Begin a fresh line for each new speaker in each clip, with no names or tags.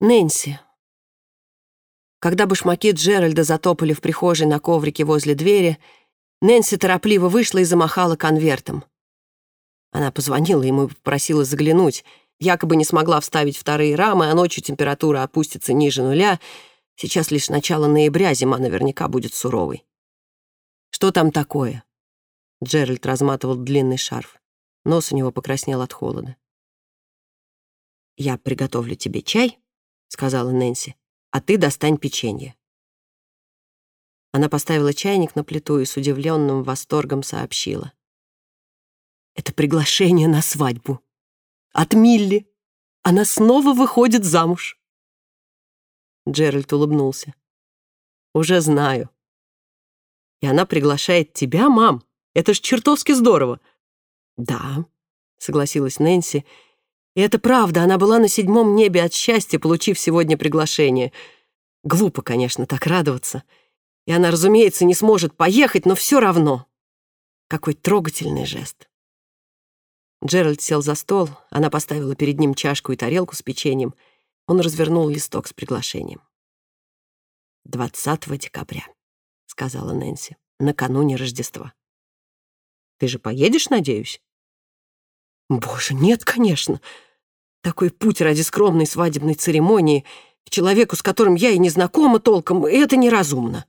Нэнси. Когда башмаки Джеральда затопали в прихожей на коврике возле двери, Нэнси торопливо вышла и замахала конвертом. Она позвонила ему и попросила заглянуть. Якобы не смогла вставить вторые рамы, а ночью температура опустится ниже нуля. Сейчас лишь начало ноября, зима наверняка будет суровой. «Что там такое?» Джеральд разматывал длинный шарф. Нос у него покраснел от холода. «Я приготовлю тебе чай», — сказала Нэнси, «а ты достань печенье». Она поставила чайник на плиту и с удивленным восторгом сообщила. «Это приглашение на свадьбу. От Милли. Она снова выходит замуж». Джеральд улыбнулся. «Уже знаю. И она приглашает тебя, мам. Это ж чертовски здорово». «Да», — согласилась Нэнси, — и это правда, она была на седьмом небе от счастья, получив сегодня приглашение. Глупо, конечно, так радоваться. И она, разумеется, не сможет поехать, но все равно. Какой трогательный жест. Джеральд сел за стол, она поставила перед ним чашку и тарелку с печеньем. Он развернул листок с приглашением. «20 декабря», — сказала Нэнси, — «накануне Рождества». «Ты же поедешь, надеюсь?» «Боже, нет, конечно. Такой путь ради скромной свадебной церемонии к человеку, с которым я и не знакома толком, это неразумно.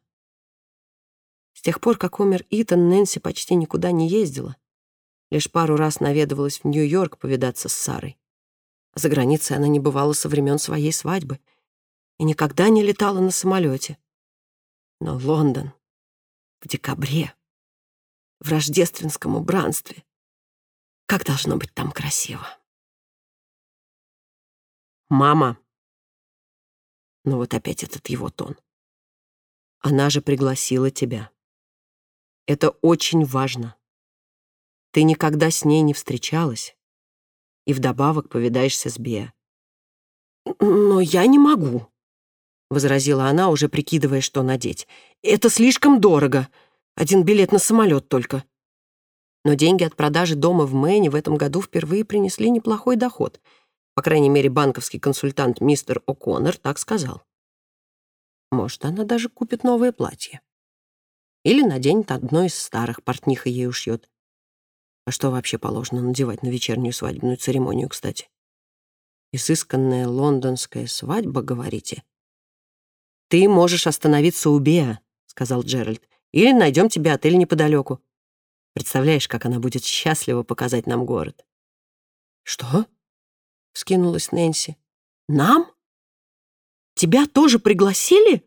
С тех пор, как умер Итан, Нэнси почти никуда не ездила. Лишь пару раз наведывалась в Нью-Йорк повидаться с Сарой. А за границей она не бывала со времен своей свадьбы и никогда не летала на самолете. Но Лондон в декабре, в рождественском убранстве, как должно быть там красиво. «Мама!» Ну вот опять этот его тон. «Она же пригласила тебя. Это очень важно. Ты никогда с ней не встречалась и вдобавок повидаешься с Беа». «Но я не могу», — возразила она, уже прикидывая, что надеть. «Это слишком дорого. Один билет на самолет только». Но деньги от продажи дома в Мэне в этом году впервые принесли неплохой доход — по крайней мере, банковский консультант мистер О'Коннор так сказал. Может, она даже купит новое платье. Или наденет одно из старых, портниха ей ушьет. А что вообще положено надевать на вечернюю свадебную церемонию, кстати? Изысканная лондонская свадьба, говорите? «Ты можешь остановиться у Беа», — сказал Джеральд. «Или найдем тебе отель неподалеку. Представляешь, как она будет счастлива показать нам город». «Что?» — скинулась Нэнси. «Нам? Тебя тоже пригласили?»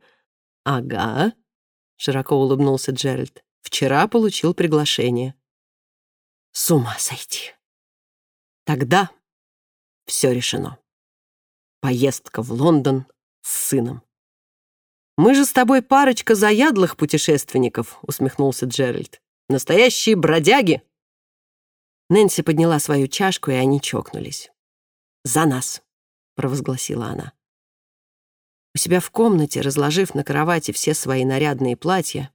«Ага», — широко улыбнулся Джеральд. «Вчера получил приглашение». «С ума сойти!» «Тогда все решено. Поездка в Лондон с сыном». «Мы же с тобой парочка заядлых путешественников», — усмехнулся Джеральд. «Настоящие бродяги!» Нэнси подняла свою чашку, и они чокнулись. «За нас!» — провозгласила она. У себя в комнате, разложив на кровати все свои нарядные платья,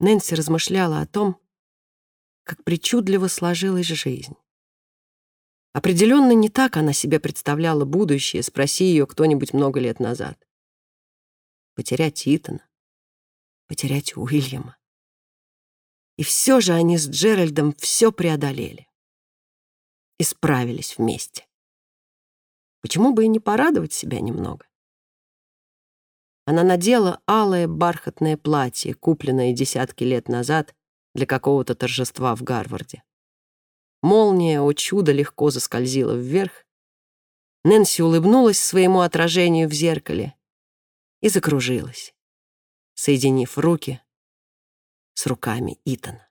Нэнси размышляла о том, как причудливо сложилась жизнь. Определенно не так она себе представляла будущее, спроси ее кто-нибудь много лет назад. Потерять Итана, потерять Уильяма. И все же они с Джеральдом все преодолели. И справились вместе. Почему бы и не порадовать себя немного? Она надела алое бархатное платье, купленное десятки лет назад для какого-то торжества в Гарварде. Молния, о чудо, легко заскользила вверх. Нэнси улыбнулась своему отражению в зеркале и закружилась, соединив руки с руками Итана.